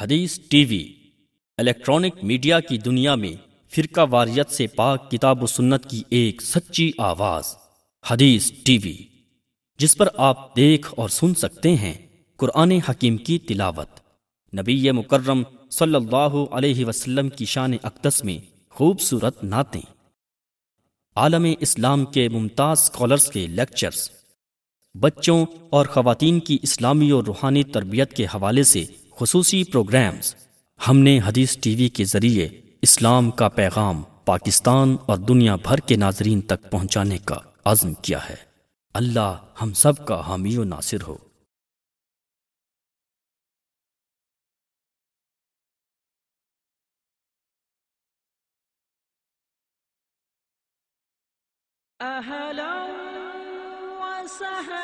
حدیث T V, electronic media کی دنیا میں فرقہ واریت سے پاک کتاب و سنت کی ایک سچی آواز، حدیث ٹی وی، جس پر آپ دیکھ اور سن سکتے ہیں قرآن حکیم کی تلاوت۔ نبی مکرم صلی اللہ علیہ وسلم کی شان اقدس میں خوبصورت نعتیں۔ عالم اسلام کے ممتاز اسکالرس کے لیکچرز۔ بچوں اور خواتین کی اسلامی اور روحانی تربیت کے حوالے سے خصوصی پروگرامز۔ ہم نے حدیث ٹی وی کے ذریعے اسلام کا پیغام پاکستان اور دنیا بھر کے ناظرین تک پہنچانے کا عزم کیا ہے۔ اللہ ہم سب کا حامی و ناصر ہو۔ أهلا وسهلا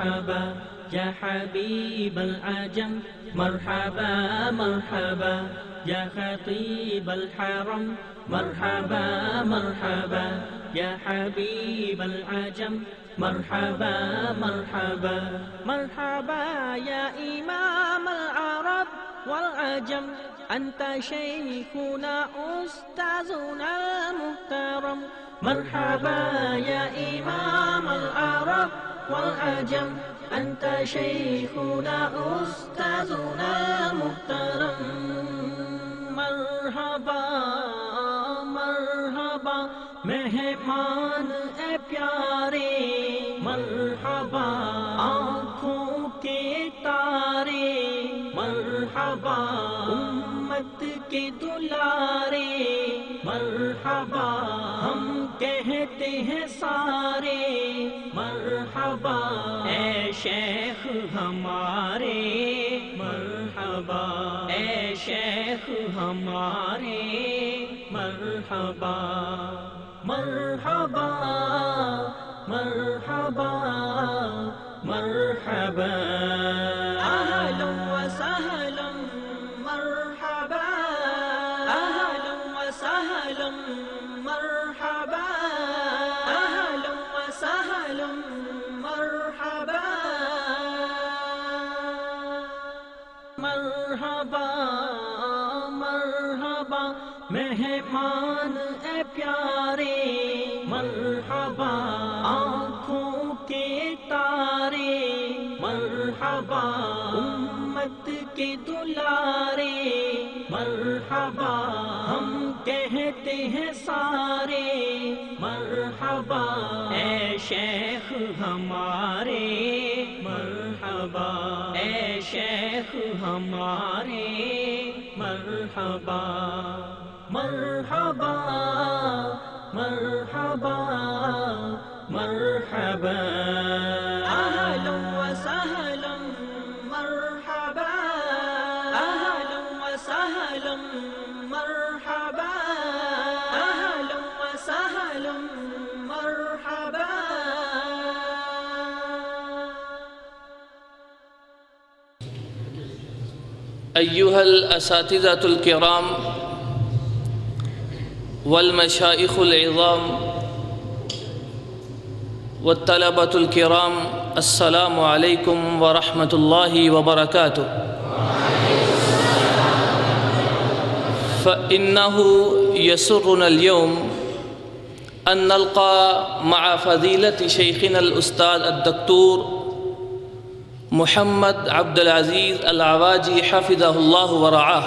مرحبا يا حبيب العجم مرحبا مرحبا يا خطيب الحرم. مرحبا مرحبا يا حبيب العجم مرحبا مرحبا. مرحبا يا إمام العرب والعجم أنت شيخنا أستاذنا المحترم. مرحبا يا إمام العرب والعجم أنت شيخنا أستاذنا المحترم مرحبا مرحبا مہمان اے پیارے. مرحبا، آنکھوں کے تارے. مرحبا، امت کے دلارے. مرحبا کہتے ہیں سارے مرحبا، اے شیخ ہمارے مرحبا، اے شیخ ہمارے مرحبا مرحبا مرحبا مرحبا۔ کہتے ہیں سارے۔ مرحبا، اے شیخ ہمارے۔ مرحبا، اے شیخ ہمارے۔ مرحبا مرحبا مرحبا مرحبا۔ أهلا وسهلا مرحبا۔ أهلا وسهلا مرحبا۔ أيها الأساتذة الكرام والمشائخ العظام والطلبة الكرام، السلام عليكم ورحمة الله وبركاته. فإنه يسرنا اليوم أن نلقى مع فضيلة شيخنا الأستاذ الدكتور محمد عبد العزيز العواجي حفظه الله ورعاه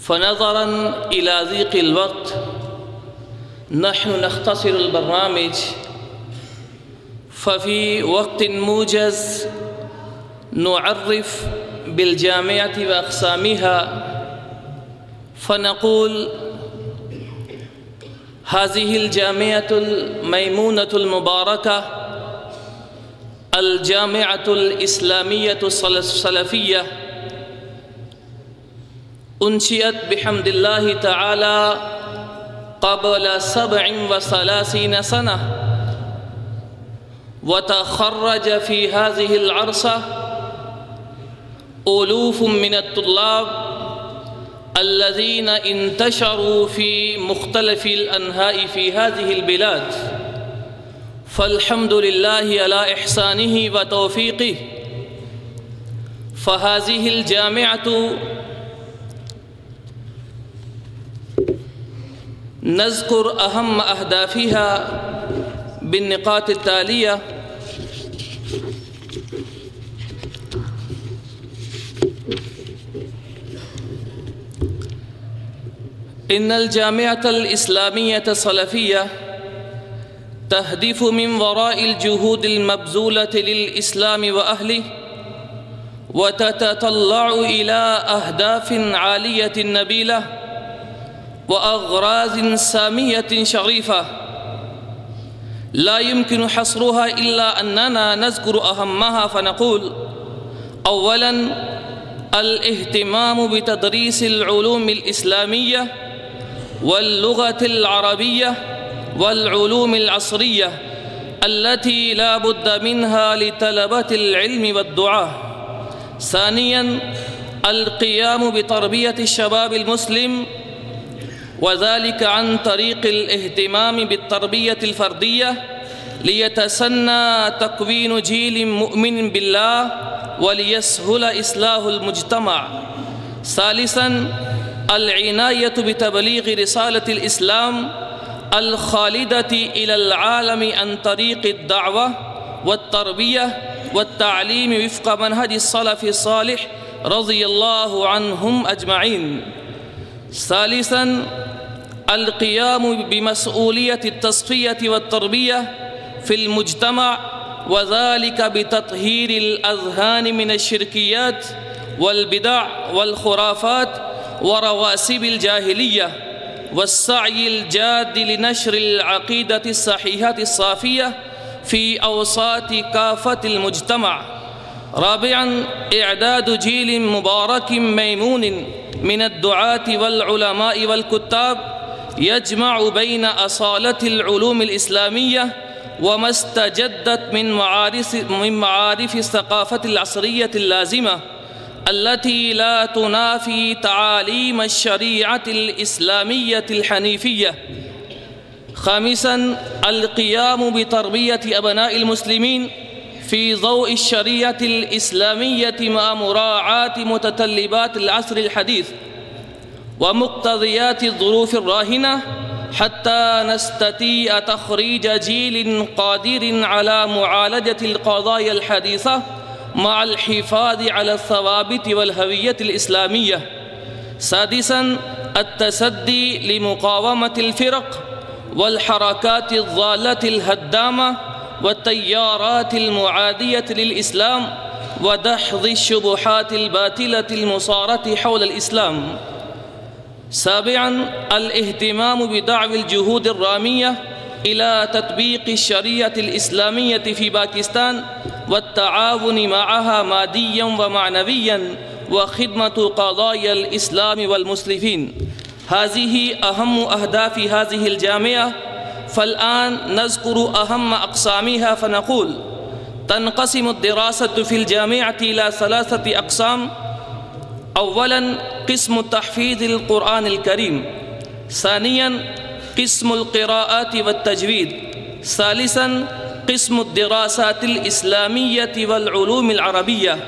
فنظرا إلى ضيق الوقت، نحن نختصر البرنامج ففي وقت موجز، نعرف بالجامعة وأقسامها، فنقول، هذه الجامعة الميمونة المباركة الجامعة الإسلامية السلفية. أنشئت بحمد الله تعالى قبل سبع وثلاثين سنة. وتخرج في هذه العرصة ألوف من الطلاب الذين انتشروا في مختلف الأنهاء في هذه البلاد. فالحمد لله على إحسانه وتوفيقه فهذه الجامعة نذكر أهم أهدافها بالنقاط التالية إن الجامعة الإسلامية السلفية تهدف من وراء الجهود المبذولة للإسلام وأهله، وتتطلع إلى أهداف عالية نبيلة وأغراض سامية شريفة. لا يمكن حصرها إلا أننا نذكر أهمها فنقول أولاً، الاهتمام بتدريس العلوم الإسلامية واللغة العربية والعلوم العصرية التي لا بد منها لطلبة العلم والدعاء. ثانياً، القيام بتربية الشباب المسلم، وذلك عن طريق الاهتمام بالتربية الفردية، ليتسنى تكوين جيل مؤمن بالله وليسهل إصلاح المجتمع. ثالثاً، العناية بتبليغ رسالة الإسلام الخالدة إلى العالم عن طريق الدعوة والتربية والتعليم وفق منهج السلف الصالح رضي الله عنهم أجمعين ثالثاً القيام بمسؤولية التصفية والتربية في المجتمع وذلك بتطهير الأذهان من الشركيات والبدع والخرافات ورواسب الجاهلية والسعي الجاد لنشر العقيدة الصحيحة الصافية في أوساط كافة المجتمع. رابعا إعداد جيل مبارك ميمون من الدعاة والعلماء والكتاب يجمع بين أصالة العلوم الإسلامية وما استجدت من معارف, من معارف الثقافة العصرية اللازمة. التي لا تنافي تعاليم الشريعة الإسلامية الحنيفية. خامسا، القيام بتربية أبناء المسلمين في ضوء الشريعة الإسلامية مع مراعاة متطلبات العصر الحديث ومقتضيات الظروف الراهنة حتى نستطيع تخريج جيل قادر على معالجة القضايا الحديثة مع الحفاظ على الثوابت والهوية الإسلامية. سادسا، التسدي لمقاومة الفرق والحركات الضالة الهدامة والتيارات المعادية للإسلام ودحض الشبهات الباطلة المصارة حول الإسلام. سابعا، الاهتمام بدعم الجهود الرامية إلى تطبيق الشريعة الإسلامية في باكستان والتعاون معها ماديا ومعنويا وخدمة قضايا الإسلام والمسلمين. هذه أهم أهداف هذه الجامعة. فالآن نذكر أهم أقسامها فنقول تنقسم الدراسة في الجامعة إلى ثلاثة أقسام. أولا قسم تحفيظ القرآن الكريم. ثانيا قسم القراءات والتجويد ثالثا قسم الدراسات الإسلامية والعلوم العربية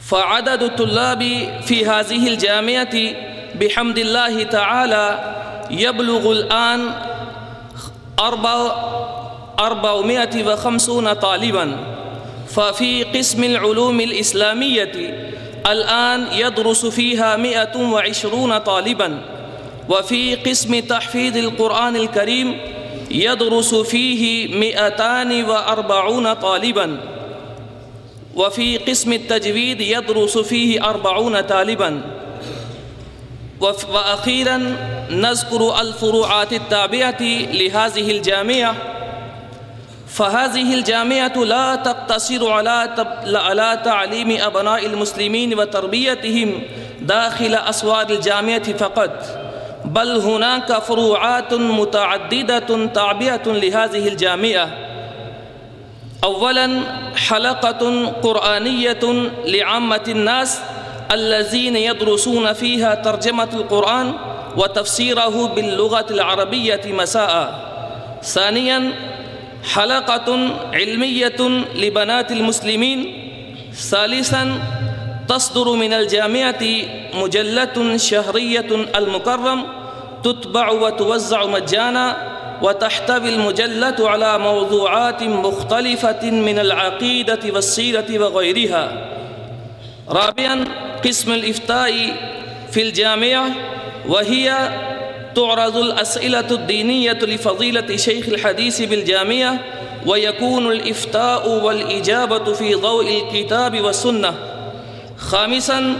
فعدد الطلاب في هذه الجامعة بحمد الله تعالى يبلغ الآن أربعمائة وخمسون طالباً ففي قسم العلوم الإسلامية الآن يدرس فيها مئة وعشرون طالباً. وفي قسم تحفيظ القرآن الكريم يدرس فيه مئتان وأربعون طالباً. وفي قسم التجويد يدرس فيه أربعون طالباً. وأخيراً نذكر الفروعات التابعة لهذه الجامعة. فهذه الجامعة لا تقتصر على على تعليم أبناء المسلمين وتربيتهم داخل أسوار الجامعة فقط بل هناك فروعات متعددة تابعة لهذه الجامعة أولا حلقة قرآنية لعامة الناس الذين يدرسون فيها ترجمة القرآن وتفسيره باللغة العربية مساء ثانيا حلقة علمية لبنات المسلمين ثالثا تصدر من الجامعة مجلة شهرية المكرم تتبع وتوزع مجانا وتحتوي المجلة على موضوعات مختلفة من العقيدة والسيرة وغيرها رابعا قسم الإفتاء في الجامعة وهي تعرض الأسئلة الدينية لفضيلة شيخ الحديث بالجامعة، ويكون الإفتاء والإجابة في ضوء الكتاب والسنة. خامسا،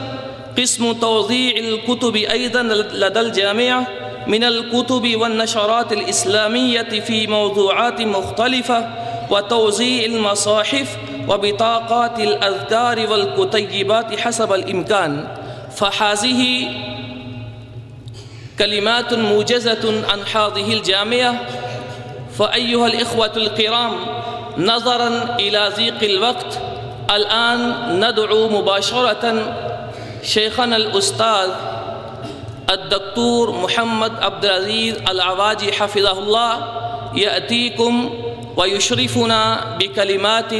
قسم توضيع الكتب أيضا لدى الجامعة من الكتب والنشرات الإسلامية في موضوعات مختلفة وتوزيع المصاحف وبطاقات الأذكار والكتيبات حسب الإمكان. فهذه كلمات موجزة عن هذه الجامعة فأيها الإخوة الكرام نظرا إلى ضيق الوقت، الآن ندعو مباشرة شيخنا الأستاذ الدكتور محمد عبد العزيز العواجي حفظه الله يأتيكم ويشرفنا بكلمات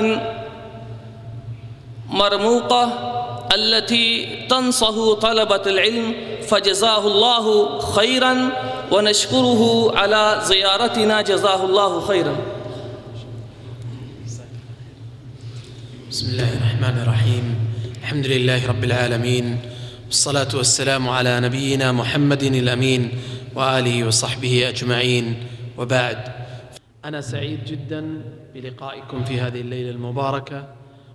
مرموقة التي تنصه طلبة العلم، فجزاه الله خيرا ونشكره على زيارتنا جزاه الله خيرا. بسم الله الرحمن الرحيم. الحمد لله رب العالمين. والصلاة والسلام على نبينا محمد الأمين وآله وصحبه أجمعين. وبعد. أنا سعيد جدا بلقائكم في هذه الليلة المباركة،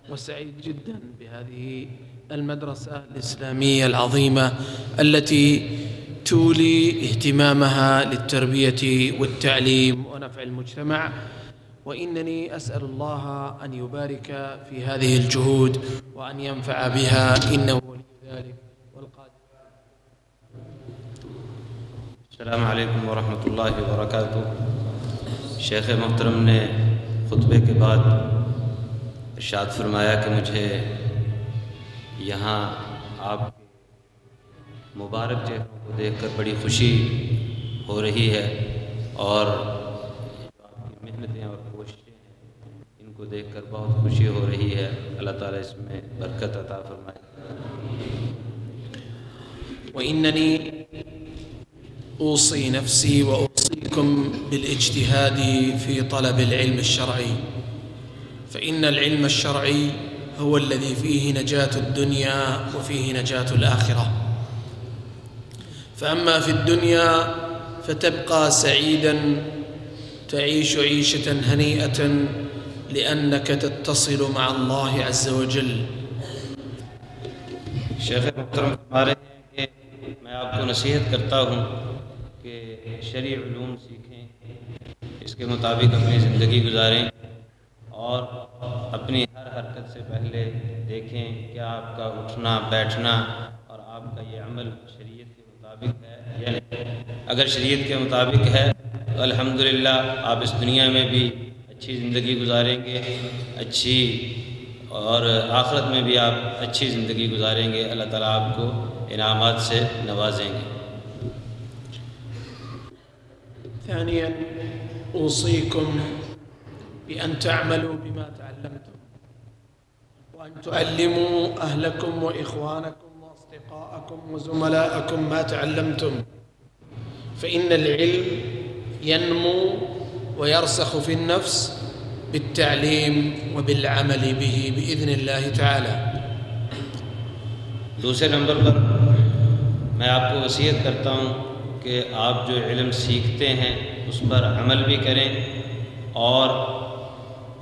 وسعيد جدا بهذه المدرسة الإسلامية العظيمة التي تولي اهتمامها للتربية والتعليم ونفع المجتمع، وإنني أسأل الله أن يبارك في هذه الجهود وأن ينفع بها إنه ولي ذلك والقادر. السلام علیکم ورحمۃ اللہ وبرکاتہ شیخ محترم نے خطبے کے بعد ارشاد فرمایا کہ مجھے یہاں آپ کے مبارک چہروں کو دیکھ کر بڑی خوشی ہو رہی ہے اور جو آپ کی محنتیں اور کوششیں ہیں ان کو دیکھ کر بہت خوشی ہو رہی ہے۔ اللہ تعالیٰ اس میں برکت عطا فرمائے۔ وإنني أوصي نفسي وأوصيكم بالاجتهاد في طلب العلم الشرعي فإن العلم الشرعي هو الذي فيه نجاة الدنيا وفيه نجاة الآخرة. فأما في الدنيا فتبقى سعيدا، تعيش عيشة هنيئة لأنك تتصل مع الله عز وجل. شیخ محترم فرما رہے ہیں کہ میں آپ کو نصیحت کرتا ہوں کہ شرعی علوم سیکھیں، اس کے مطابق اپنی زندگی گزاریں۔ اور اپنی ہر حرکت سے پہلے دیکھیں کہ آپ کا اٹھنا، بیٹھنا اور آپ کا یہ عمل شریعت کے مطابق ہے یا نہیں۔ اگر شریعت کے مطابق ہے تو الحمدللہ آپ اس دنیا میں بھی اچھی زندگی گزاریں گے، اچھی اور آخرت میں بھی آپ اچھی زندگی گزاریں گے۔ اللہ تعالیٰ آپ کو انعامات سے نوازیں گے۔ ثانيا أوصيكم بأن تعملوا بما تعلمتم. وأن تعلموا أهلكم وإخوانكم وأصدقاءكم وزملاءكم ما تعلمتم. فإن العلم ينمو ويرسخ في النفس بالتعليم وبالعمل به بإذن الله تعالى. دوسرے نمبر پر میں آپ کو وصیت کرتا ہوں کہ آپ جو علم سیکھتے ہیں اس پر عمل بھی کریں اور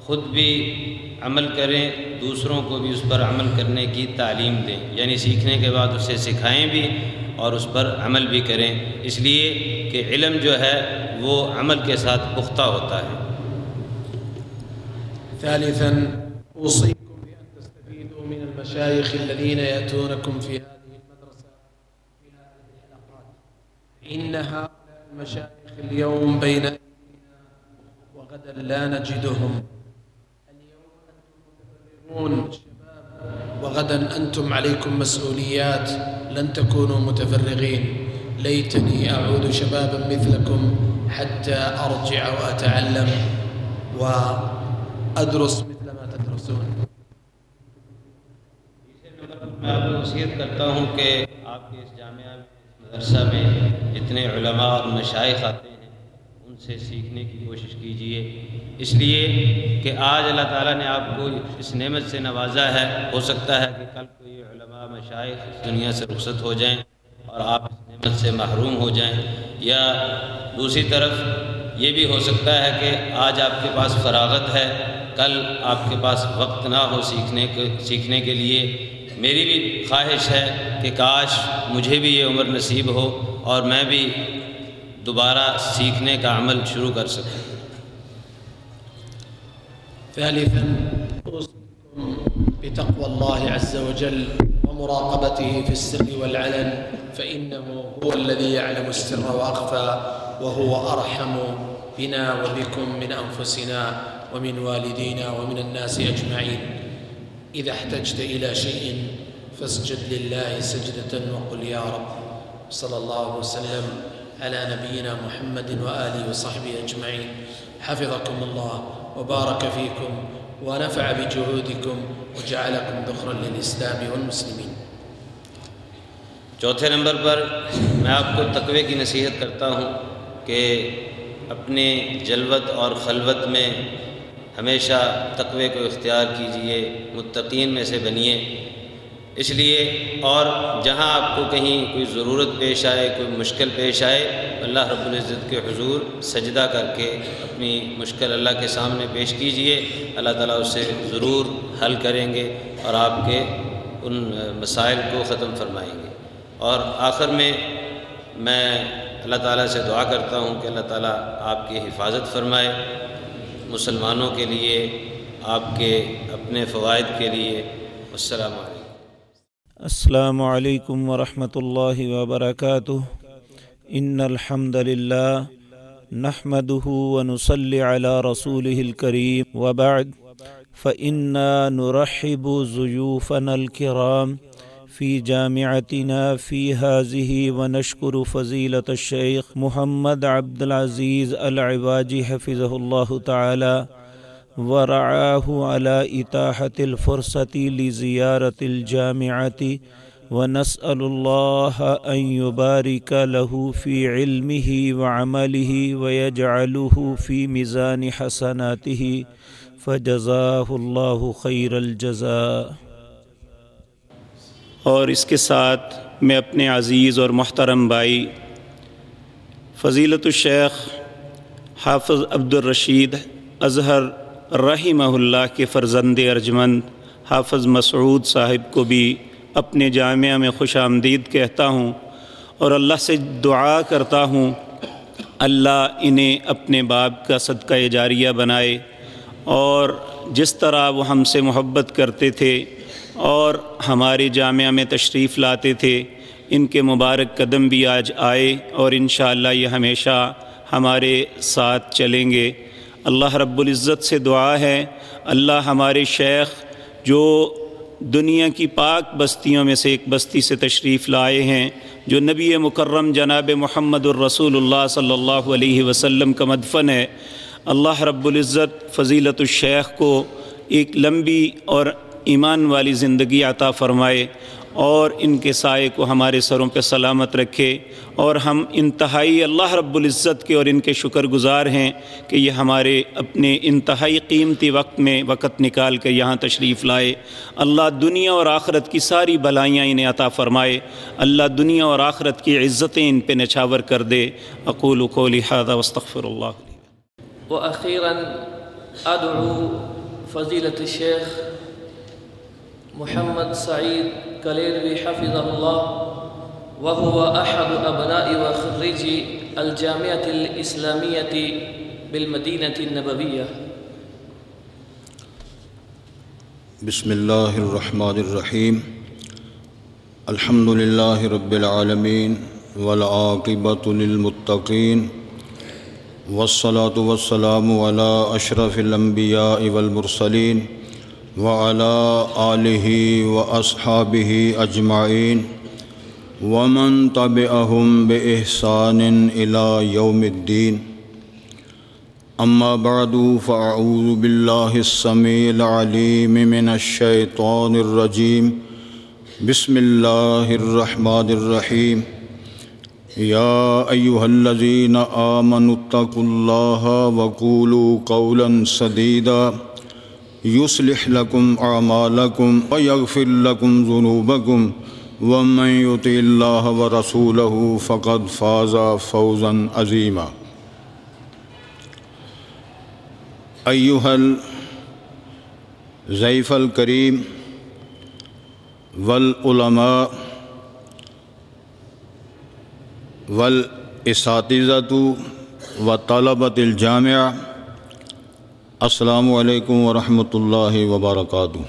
خود بھی عمل کریں، دوسروں کو بھی اس پر عمل کرنے کی تعلیم دیں۔ یعنی سیکھنے کے بعد اسے سکھائیں بھی اور اس پر عمل بھی کریں۔ اس لیے کہ علم جو ہے، وہ عمل کے ساتھ پختہ ہوتا ہے۔ ثالثا أوصيكم بأن تستفيدوا من المشايخ الذين يأتونكم في هذه المدرسة في هذه الحلقات إن هؤلاء المشايخ اليوم بين وغدا لا نجدهم۔ اليوم أنتم أنتم عليكم مسؤوليات، لن تكونوا متفرغين. ليتني أعود شبابا مثلكم حتى أرجع وأتعلم. وأدرس مثل ما تدرسون. میں آپ کو وصیت کرتا ہوں کہ آپ کے اس جامعہ میں مدرسہ میں جتنے علماء اور مشائق آتے ہیں سے سیکھنے کی کوشش کیجیے اس لیے کہ آج اللہ تعالیٰ نے آپ کو اس نعمت سے نوازا ہے۔ ہو سکتا ہے کہ کل کوئی علماء مشائق اس دنیا سے رخصت ہو جائیں اور آپ اس نعمت سے محروم ہو جائیں۔ یا دوسری طرف یہ بھی ہو سکتا ہے کہ آج آپ کے پاس فراغت ہے۔ کل آپ کے پاس وقت نہ ہو سیکھنے کے سیکھنے کے لیے۔ میری بھی خواہش ہے کہ کاش مجھے بھی یہ عمر نصیب ہو اور میں بھی دوبارہ سیکھنے کا عمل شروع کر سکوں ثالثا أوصيكم بتقوى الله عز وجل ومراقبته في السر والعلن، فإنه هو الذي يعلم السر وأخفى، وهو أرحم بنا وبكم من أنفسنا ومن والدينا ومن الناس أجمعين. إذا احتجت إلى شيء فاسجد لله سجدة وقل يا رب، صلى الله وسلم. على نبينا محمد وآله وصحبه أجمعين. حفظكم الله وبارك فيكم ونفع بجهودكم وجعلكم ذخرا للإسلام والمسلمين. چوتھے نمبر پر میں آپ کو تقوی کی نصیحت کرتا ہوں کہ اپنے جلوت اور خلوت میں ہمیشہ تقوی کو اختیار کیجیے متقین میں سے بنیے اس لیے اور جہاں آپ کو کہیں کوئی ضرورت پیش آئے، کوئی مشکل پیش آئے، اللہ رب العزت کے حضور سجدہ کر کے اپنی مشکل اللہ کے سامنے پیش کیجیے۔ اللہ تعالیٰ اسے ضرور حل کریں گے اور آپ کے ان مسائل کو ختم فرمائیں گے۔ اور آخر میں میں اللہ تعالیٰ سے دعا کرتا ہوں کہ اللہ تعالیٰ آپ کی حفاظت فرمائے، مسلمانوں کے لیے، آپ کے اپنے فوائد کے لیے۔ السلام علیکم۔ السلام علیکم ورحمۃ اللہ وبرکاتہ۔ ان الحمد للہ نحمده ونصلي على رسوله الكريم وبعد، فإنا نرحب ضيوفنا الكرام في جامعتنا في هذه ونشكر فضيلة الشيخ محمد عبد العزيز العباجي حفظه الله تعالى ورعاه على إتاحة الفرصة لزيارة الجامعة، ونسأل الله أن يبارك له في علمه وعمله ويجعله في ميزان حسناته، فجزاه الله خير الجزاء. اور اس کے ساتھ میں اپنے عزیز اور محترم بھائی، فضیلت الشیخ حافظ عبد الرشید اظہر رحمہ اللہ کے فرزند ارجمند حافظ مسعود صاحب کو بھی اپنے جامعہ میں خوش آمدید کہتا ہوں اور اللہ سے دعا کرتا ہوں، اللہ انہیں اپنے باپ کا صدقہ جاریہ بنائے اور جس طرح وہ ہم سے محبت کرتے تھے اور ہمارے جامعہ میں تشریف لاتے تھے، ان کے مبارک قدم بھی آج آئے اور انشاءاللہ یہ ہمیشہ ہمارے ساتھ چلیں گے۔ اللہ رب العزت سے دعا ہے۔ اللہ ہمارے شیخ جو دنیا کی پاک بستیوں میں سے ایک بستی سے تشریف لائے ہیں، جو نبی مکرم جناب محمد الرسول اللہ صلی اللہ علیہ وسلم کا مدفن ہے۔ اللہ رب العزت فضیلت الشیخ کو ایک لمبی اور ایمان والی زندگی عطا فرمائے۔ اور ان کے سائے کو ہمارے سروں پہ سلامت رکھے اور ہم انتہائی اللہ رب العزت کے اور ان کے شکر گزار ہیں کہ یہ ہمارے اپنے انتہائی قیمتی وقت میں وقت نکال کر یہاں تشریف لائے۔ اللہ دنیا اور آخرت کی ساری بلائیاں انہیں عطا فرمائے۔ اللہ دنیا اور آخرت کی عزتیں ان پہ نچھاور کر دے۔ اقول قولی هذا واستغفر اللہ وأخيرا أدعو فضيلة الشيخ محمد سعيد كليلوي حفظه الله وهو أحد أبناء وخريجي الجامعة الإسلامية بالمدينة النبوية بسم الله الرحمن الرحيم الحمد لله رب العالمين والعاقبة للمتقين والصلاة والسلام على أشرف الأنبياء والمرسلين وعلى آله وأصحابه أجمعين ومن تبعهم بإحسان إلى يوم الدين. أما بعد، فأعوذ بالله السميع العليم من الشيطان الرجيم. بسم الله الرحمن الرحيم. يا أيها الذين آمنوا اتقوا الله وقولوا قولا سديدا. يصلح لكم أعمالكم ويغفر لكم ذنوبكم ومن يطع الله ورسوله فقد فاز فوزا عظيما. أيها الزيف الكريم والعلماء والاساتذة وطلبة الجامعة السلام علیکم ورحمۃ اللہ وبرکاتہ۔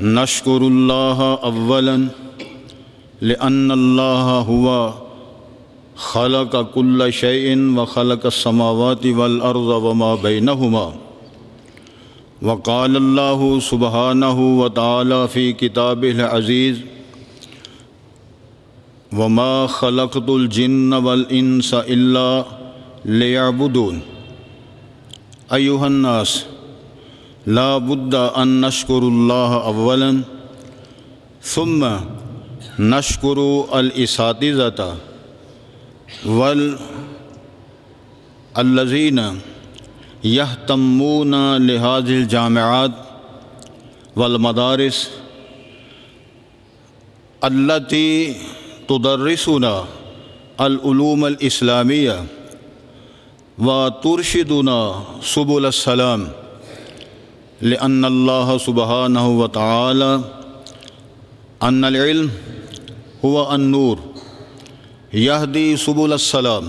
نشکر اللہ اولا لأن اللہ ہوا خلق كل شيء وخلق السماوات والأرض وما بينهما وقال الله سبحانه وتعالى في كتابه العزيز وما خلقت الجن والإنس إلا ليعبدون أيها الناس، لا بد أن نشكر الله أولا، ثم نشكر الإساتذة والذين يهتمون لهذه الجامعات والمدارس التي تدرسنا العلوم الاسلامیہ الإسلامية وترشدنا سبل السلام لأن الله سبحانه وتعالى أن العلم هو النور يهدي سبل السلام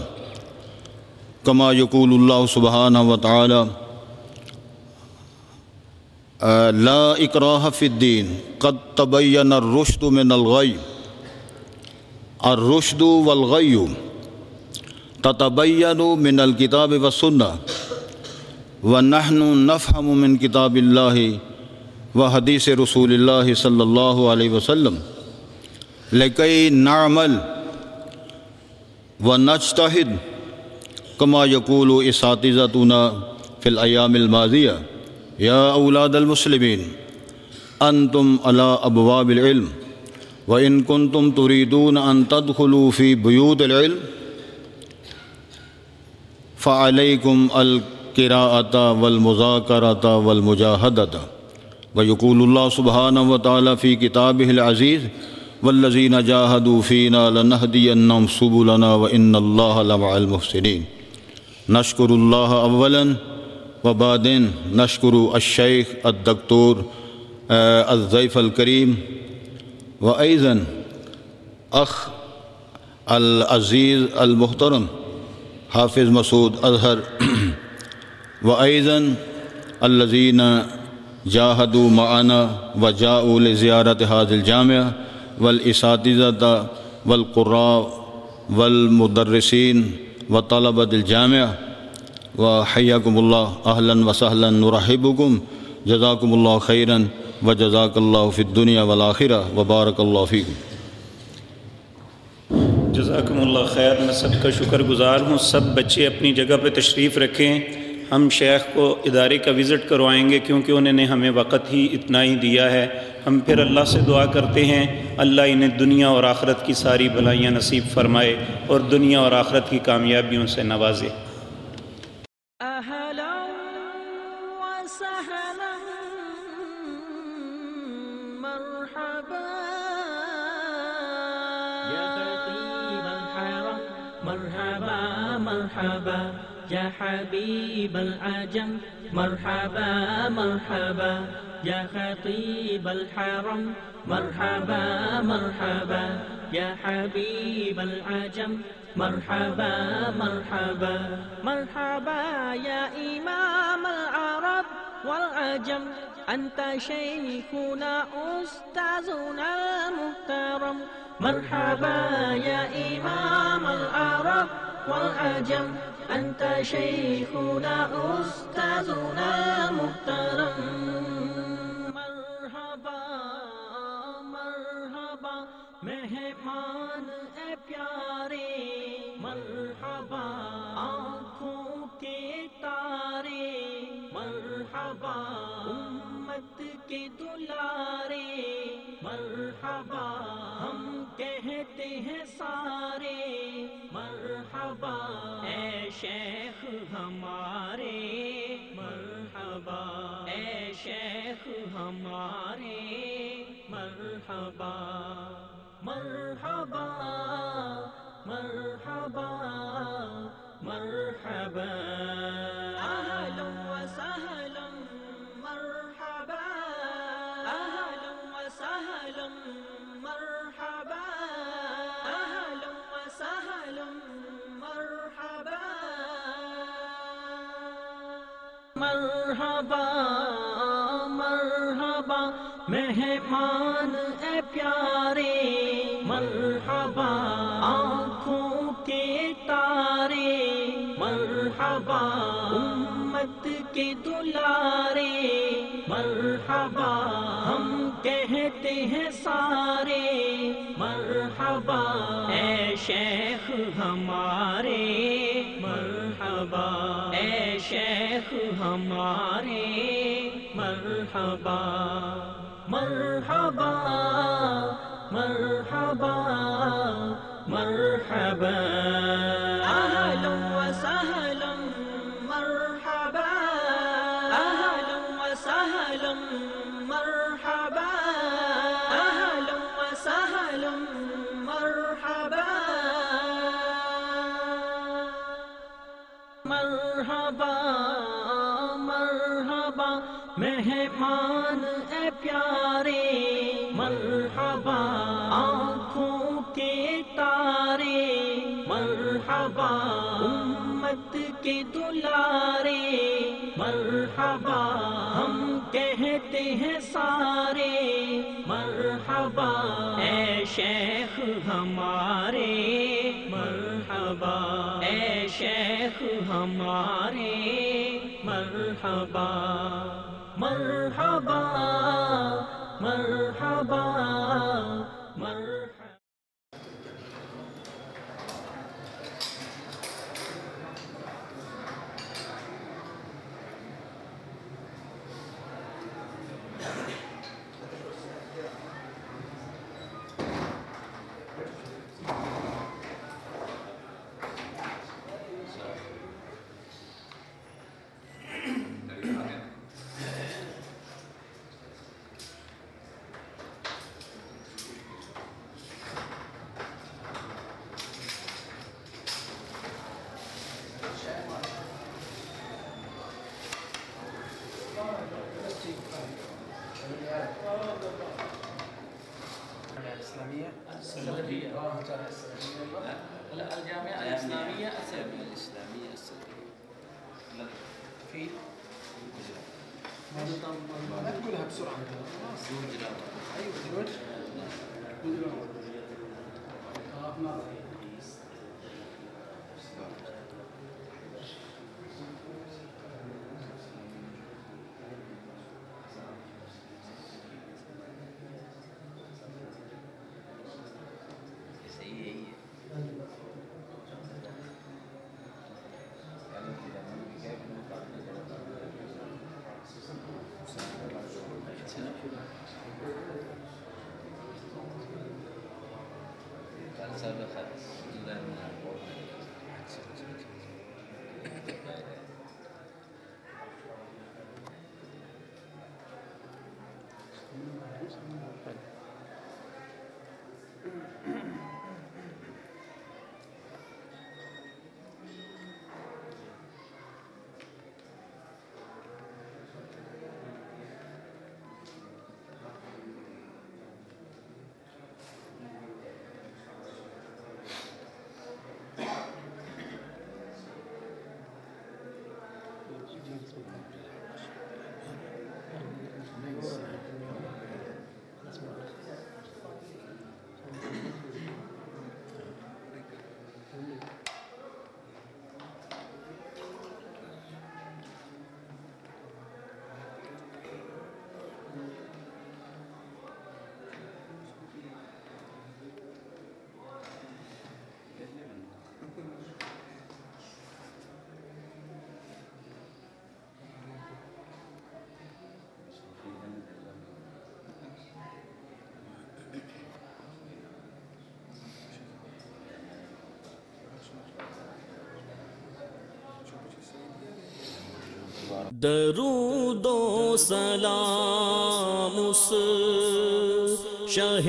كما يقول الله سبحانه وتعالى لا إكراه في الدين قد تبين الرشد من الغي، الرشد والغي تتبين من الكتاب والسنة ونحن نفهم من كتاب الله وحديث رسول الله صلى الله عليه وسلم لكي نعمل ونجتهد كما يقول اساتذتنا في الأيام الماضية يا أولاد المسلمين أنتم على أبواب العلم وإن كنتم تريدون أن تدخلوا في بيوت العلم فعليكم القراءة والمذاكرة والمجاهدة ويقول الله سبحانه وتعالى في كتابه العزيز والذين جاهدوا فينا لنهدينهم سبلنا وإن الله لمع المحسنين نشكر الله أولا وبعدين نشكر الشيخ الدكتور الضيف الكريم وأيضا أخ العزيز المحترم۔ حافظ مسعود اظہر أزهر وأيضا الذين جاهدوا معنا وجاءوا لزيارة هذه الجامعة والإساتذة والقراء والمدرسين وطلبة الجامعة وحياكم الله أهلا وسهلا نرحبكم جزاكم الله خيرا وجزاك الله في الدنيا والآخرة وبارك الله فيكم جزاکم اللہ خیر، میں سب کا شکر گزار ہوں۔ سب بچے اپنی جگہ پہ تشریف رکھیں۔ ہم شیخ کو ادارے کا وزٹ کروائیں گے کیونکہ انہوں نے ہمیں وقت ہی اتنا ہی دیا ہے۔ ہم پھر اللہ سے دعا کرتے ہیں۔ اللہ انہیں دنیا اور آخرت کی ساری بھلائیاں نصیب فرمائے اور دنیا اور آخرت کی کامیابیوں سے نوازے۔ حبيب العجم مرحبا مرحبا، يا خطيب الحرم. مرحبا مرحبا، يا حبيب العجم مرحبا مرحبا مرحبا، يا إمام العرب والعجم أنت شيخنا، أستاذنا المحترم. مرحبا، يا إمام العرب والعجم أنت شيخنا، أستاذنا محترم مرحبا مرحبا مہمان اے پیارے. مرحبا، آنکھوں کے تارے. مرحبا، امت کے دلارے. مرحبا، ہم کہتے ہیں سارے. مرحبا شیخ ہمارے مرحبا اے شیخ ہمارے مرحبا۔ مرحبا مرحبا مرحبا۔ کہتے ہیں سارے۔ مرحبا، اے شیخ ہمارے۔ مرحبا، اے شیخ ہمارے۔ مرحبا مرحبا مرحبا مرحبا۔ کے دلارے، مرحبا، ہم کہتے ہیں سارے، مرحبا، اے شیخ ہمارے، مرحبا، اے شیخ ہمارے، مرحبا مرحبا مرحبا مرحبا سب خط دیدن Mm-hmm. درود و سلام اس شاہ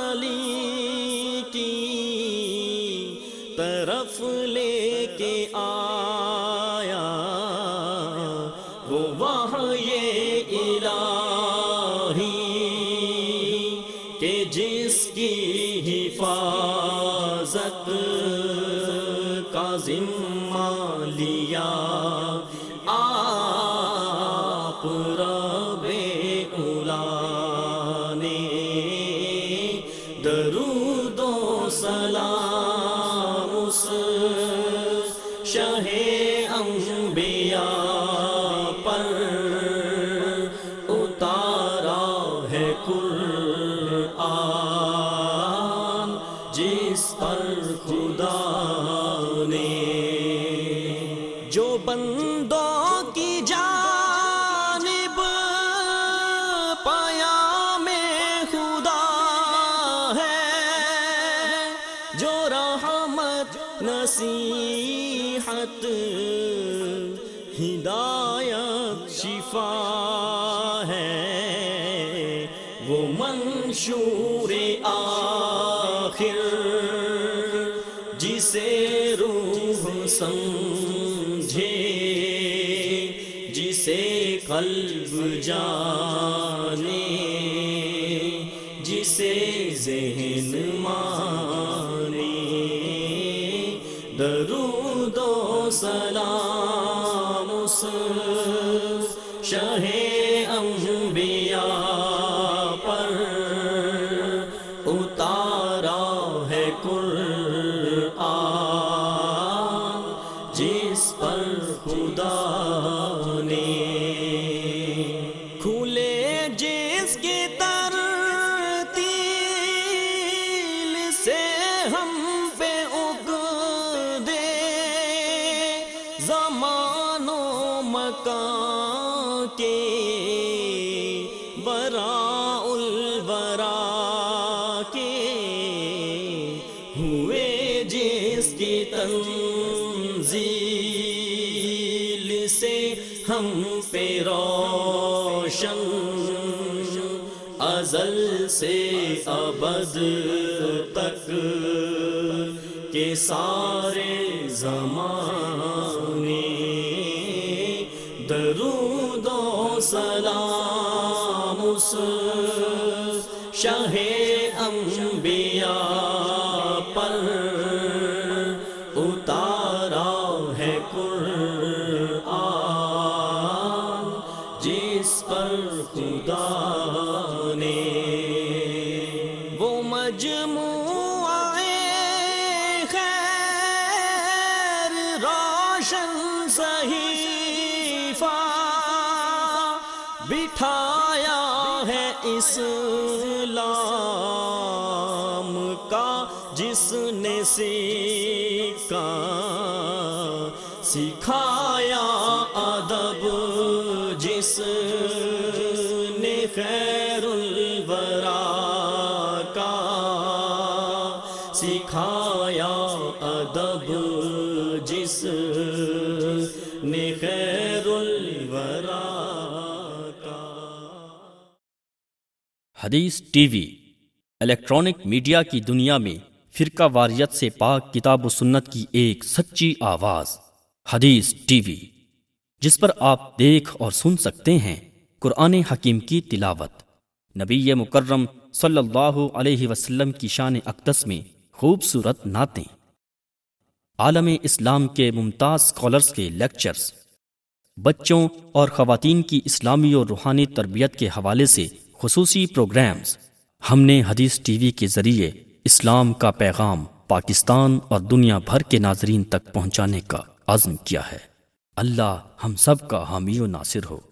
والی کی طرف لے کے آ شفا ہے وہ منشور آخر جسے روح سمجھے جسے قلب جان ہوئے جس کی تنزیل سے ہم پہ روشن ازل سے ابد تک کے سارے زمان خیر الورا کا۔ سکھایا ادب جس نے خیر الورا کا۔ حدیث ٹی وی، الیکٹرانک میڈیا کی دنیا میں فرقہ واریت سے پاک کتاب و سنت کی ایک سچی آواز۔ حدیث ٹی وی، جس پر آپ دیکھ اور سن سکتے ہیں۔ قرآن حکیم کی تلاوت۔ نبی مکرم صلی اللہ علیہ وسلم کی شان اقدس میں خوبصورت نعتیں۔ عالم اسلام کے ممتاز اسکالرس کے لیکچرز۔ بچوں اور خواتین کی اسلامی اور روحانی تربیت کے حوالے سے خصوصی پروگرامز۔ ہم نے حدیث ٹی وی کے ذریعے اسلام کا پیغام پاکستان اور دنیا بھر کے ناظرین تک پہنچانے کا عزم کیا ہے۔ اللہ ہم سب کا حامی و ناصر ہو۔